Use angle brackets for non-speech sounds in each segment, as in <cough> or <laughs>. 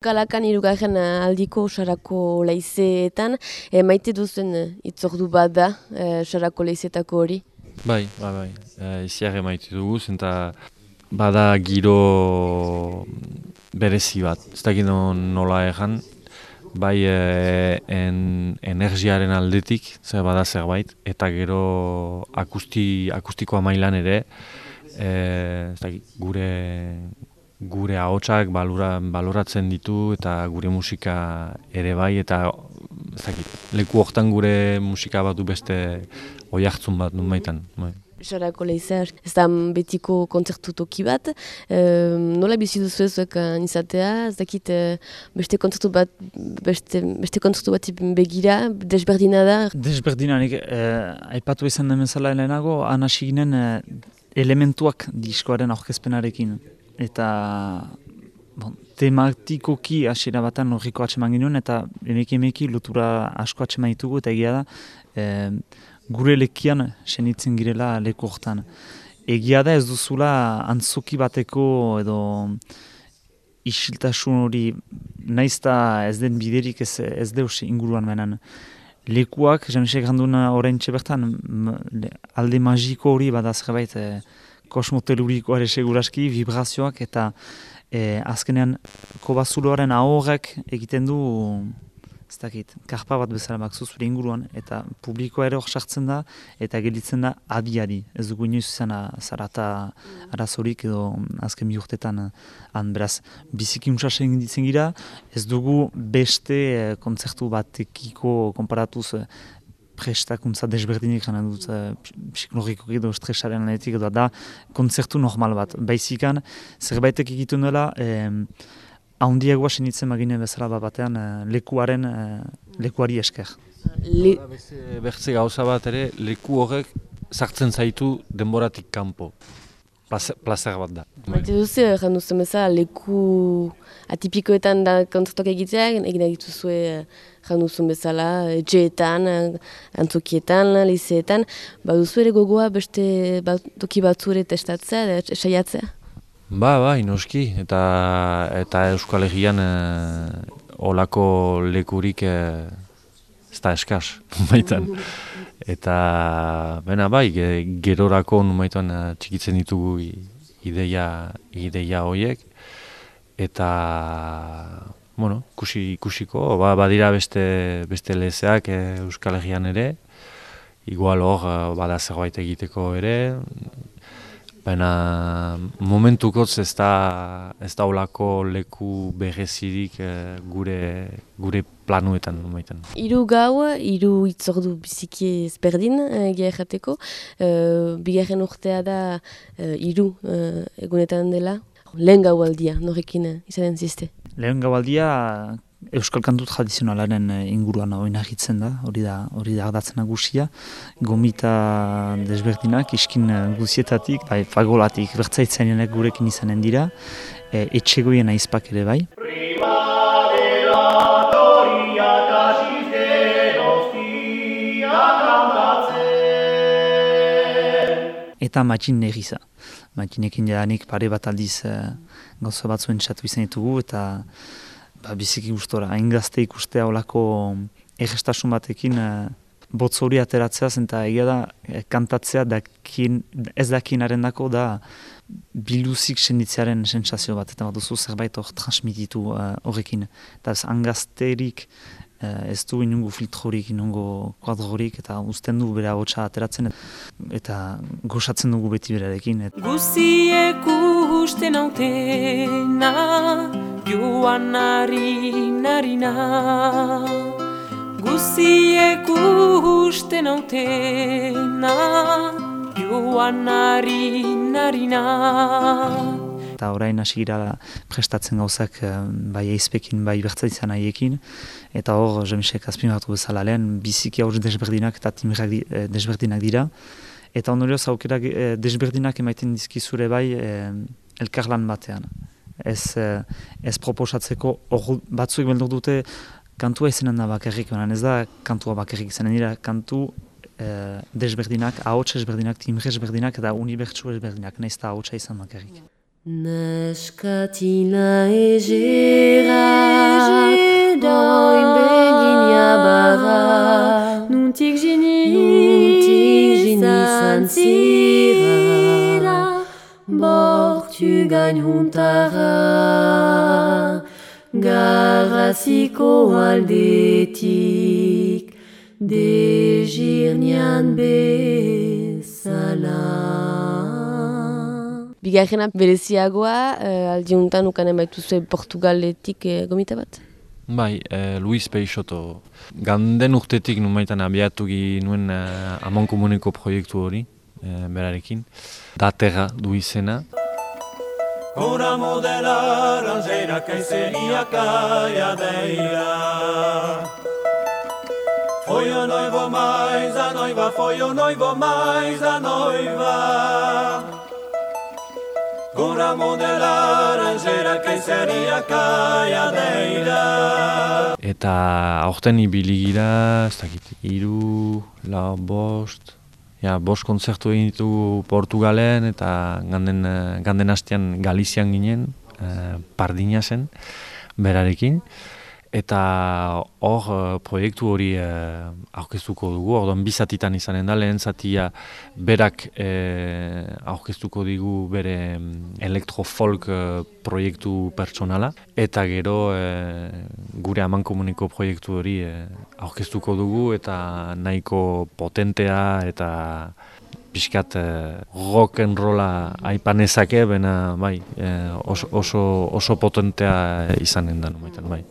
Kalakan irugarren aldiko sarako leizeetan, e, maite duzen itzordu bat da e, sarako leizetako hori? Bai, bai, bai. E, iziare maite dugu, zenta bada giro berezi bat. Ez dakit nola egan, bai e, en, energiaren aldetik, zer bada zerbait, eta gero akusti, akustikoa mailan ere, e, ez dakit, gure gure ahotsak baloratzen ditu eta gure musika ere bai eta zakit, leku hortan gure musika bat du beste oi hartzun bat nun baitan. Bai. Sarako lehizea, ez da betiko kontzertu toki bat, e, nola bizi duzu ezuek izatea, ez dakit e, beste kontzertu bat, beste, beste kontzertu bat begira, desberdina da? Desberdina, nik, e, aipatu izan den bezala helenago, anasi ginen e, elementuak diskoaren aurkezpenarekin eta bon, tematikoki hasiera batan horriko atseman genuen, eta emeki emeki lotura asko atseman ditugu, eta egia da, e, gure lekian senitzen girela leku hortan. Egia da ez duzula antzoki bateko edo isiltasun hori naizta ez den biderik ez, ez deus inguruan menan. Lekuak, jamisek handuna orain bertan alde magiko hori badaz gabait, e, kosmotelurikoare seguraski, vibrazioak eta e, azkenean kobazuloaren ahorrek egiten du ez dakit, karpa bat bezala bakzu zure inguruan eta publikoa ere sartzen da eta gelditzen da adi-adi. Ez dugu inoiz izan zarata arazorik edo azken bi urtetan han beraz biziki untsasen ditzen gira, ez dugu beste e, kontzertu batekiko konparatuz prestakuntza desberdinik gana dut uh, psikologiko edo stresaren lanetik edo da kontzertu normal bat. Baizikan, zerbaitek egiten dela, eh, ahondiagoa senitzen magine bezala bat batean uh, lekuaren, uh, lekuari esker. Le... Bertze gauza bat ere, leku horrek sartzen zaitu denboratik kanpo. Plazer bat da. Baite duzu, egin duzu meza, leku atipikoetan da kontzertok egitea, egin egituzue egin duzu bezala, etxeetan, antzokietan, lizeetan, ba duzu ere gogoa beste toki batzure testatzea, esaiatzea? Ba, ba, inoski, eta, eta Euskal Herrian e, olako lekurik e, ez da eskaz, <laughs> baitan. Eta, bena bai, gerorako numaituan uh, txikitzen ditugu ideia, ideia horiek. Eta, bueno, kusi, kusiko, ba, badira beste, beste lezeak eh, Euskal Herrian ere. Igual hor, uh, bada zerbait egiteko ere, Baina momentukotz ez da, ez da olako leku berezirik eh, gure, gure planuetan. Maiten. Iru gau, iru itzordu biziki ezberdin egia errateko. Uh, bigarren urtea da uh, iru egunetan dela. Lehen gau aldia, norekin izanen ziste? Lehen gau aldia Euskal kantu tradizionalaren eh, inguruan hori nahitzen da, hori da, hori da ardatzen nagusia. Gomita desberdinak, iskin eh, guzietatik, bai, fagolatik, bertzaitzen gurekin izanen dira, e, etxegoien aizpak ere bai. Eta matxin negiza. Matxinekin jadanik pare bat aldiz e, gauza batzuen txatu izan ditugu, eta ba, biziki gustora, hain gazte ikustea olako egestasun batekin e, botz hori ateratzea zen eta egia da e, kantatzea dakin, ez dakinaren dako da biluzik senditzearen sensazio bat eta bat zerbait hor transmititu uh, horrekin. Eta ez angazterik uh, ez du inungo filtrorik, inungo kuadrorik eta uzten du bere hotza ateratzen eta gozatzen dugu beti berarekin. Et. Guziek usten autena joan nari narina Guziek usten autena joan nari narina eta orain hasi gira prestatzen gauzak eh, bai eizpekin, bai bertzaitzan haiekin. Eta hor, jemisek azpimatu bezala lehen, biziki aurre desberdinak eta timirrak eh, desberdinak dira. Eta ondorioz aukerak eh, desberdinak emaiten dizkizure bai elkarlan batean ez, eh, ez proposatzeko hor batzuek beldur dute kantua izanen da bakarrik, ez da kantua bakarrik izanen dira, kantu eh, desberdinak, ahots ezberdinak, timre ezberdinak eta unibertsu ezberdinak, nahiz eta ahotsa izan bakarrik. Neskatina egerak, doin begin jabarra, Nuntik geni nuntik jinizan zira, bortu gain huntara, garraziko aldetik, dezirnian bezala. Bigarrena bereziagoa, uh, aldiuntan ukanen baituzue Portugaletik uh, gomita bat? Bai, eh, Luis Peixoto. Ganden urtetik numaitan abiatu nuen eh, amon komuniko proiektu hori, eh, berarekin. Daterra du izena. Un ramo de laranjeira, caiçerinha caiadeira Foi o noivo mais a noiva, foi o noivo mais a noiva. Um ramo de sería caia deira. Eta aurten ibili gira, ez dakit, iru, lau, bost, ja, bost kontzertu egin ditugu Portugalen eta ganden, eh, ganden hastean Galizian ginen, eh, Pardina zen, berarekin. Eta hor eh, proiektu hori eh, aurkeztuko dugu, orduan bi zatitan izanen da, lehen zatia berak eh, aurkeztuko digu bere mm, elektrofolk eh, proiektu pertsonala, eta gero eh, gure aman komuniko proiektu hori eh, aurkeztuko dugu, eta nahiko potentea eta pixkat eh, rock and rolla aipanezake, bena bai, eh, oso, oso, oso potentea izanen da, bai.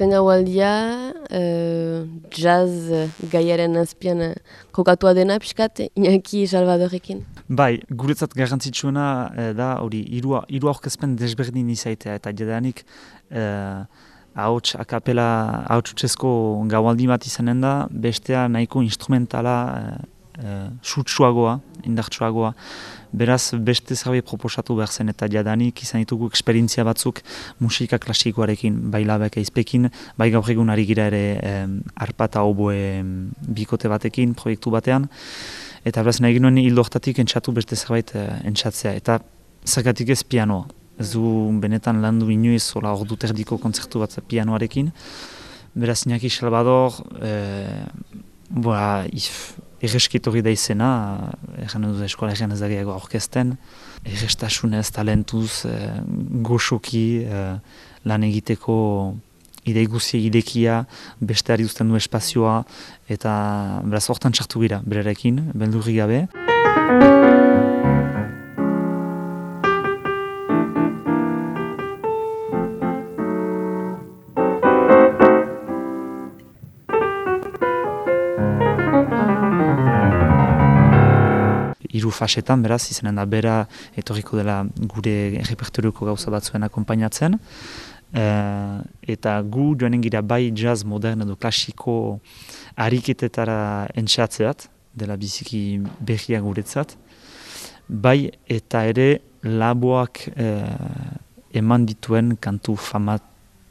Azken gaualdia, uh, jazz gaiaren azpian uh, kokatua dena pixkat, Iñaki Salvadorekin. Bai, guretzat garrantzitsuena eh, da hori hiru hiru aurkezpen desberdin izaitea eta jadanik eh, ahots akapela ahotsutzezko gaualdi bat izanen da, bestea nahiko instrumentala eh, eh, sutsuagoa, indartsuagoa. Beraz, beste zerbait proposatu behar zen eta jadanik izan ditugu esperientzia batzuk musika klasikoarekin, bai labek eizpekin, bai gaur egun ari gira ere eh, arpa eta oboe bikote batekin, proiektu batean. Eta beraz nahi ginoen hildo hortatik entxatu beste zerbait uh, entxatzea. Eta zergatik ez pianoa. Ez du benetan landu inoiz hola ordu terdiko kontzertu bat pianoarekin. Beraz Iñaki Salvador, eh, boa, if, erreskitorri da izena, erran dut eskola erran ez dageago orkesten, errestasunez, talentuz, eh, goxoki, eh, lan egiteko idei guzia idekia, besteari uzten du espazioa, eta beraz hortan txartu gira, berarekin, beldurri gabe. Hiru fasetan, beraz, izanen da bera etorriko dela gure repertorioko gauza batzuen akompainatzen. Eh, eta gu joanen gira bai jazz modern edo klasiko ariketetara entxatzeat, dela biziki berria guretzat. Bai eta ere laboak eh, eman dituen kantu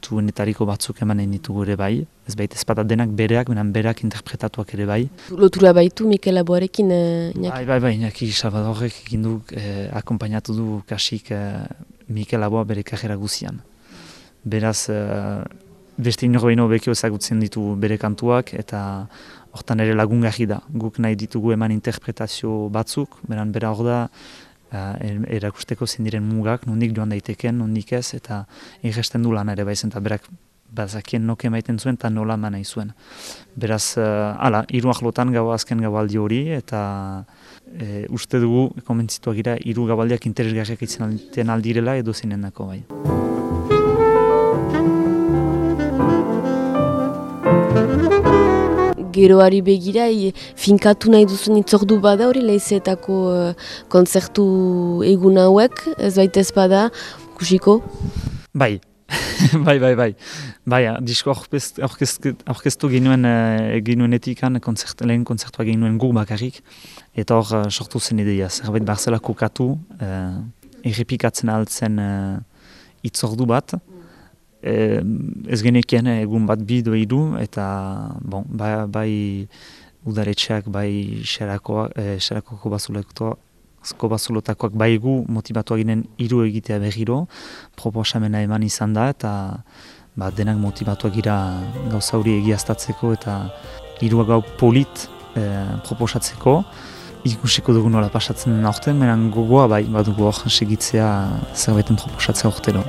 famatuenetariko batzuk emanen ditugu ere bai. Ez baita ezpada denak bereak, benan berak interpretatuak ere bai. Lotura baitu Mikel Laboarekin, uh, Iñaki? Bai, bai, bai, Iñaki Salvadorek egin du, eh, akompainatu du kasik eh, Mikel Laboa bere kajera guzian. Beraz, eh, beste inor behin bekio ezagutzen ditu bere kantuak, eta hortan ere lagungarri da. Guk nahi ditugu eman interpretazio batzuk, beran bera hor da, eh, erakusteko zein diren mugak, nondik joan daiteken, nondik ez, eta irresten du lan ere baizen, eta berak bazakien noke maiten zuen, eta nola eman nahi zuen. Beraz, uh, ala, hiru ahlotan gau azken gaualdi hori, eta e, uste dugu, konbentzituak gira, hiru gaualdiak interesgarriak itzen aldirela edo zinendako bai. Geroari begira, i- finkatu nahi duzun itzordu bada hori lehizetako uh, kontzertu egun hauek, ez baita ez bada, kusiko? <laughs> Bai, bai, bai, bai. Bai, ah, disko aurkeztu ginuen, uh, ginuenetikan konzert, lehen konzertua ginuen gu bakarrik, eta hor uh, sortu zen ideia, zerbait barzela kokatu, uh, errepikatzen altzen uh, itzordu bat, e, ez genekien egun bat bi do idu, eta bon, bai, bai udaretxeak, bai xerakoak, e, xerakoko bazulotakoak baigu motivatu ginen hiru egitea berriro, proposamena eman izan da, eta ba, denak motivatuak gira gauza hori egiaztatzeko eta hirua gau polit e, proposatzeko. Ikusiko dugu nola pasatzen den aurten, menan gogoa bai badugu hor segitzea zerbaiten proposatzea urtero.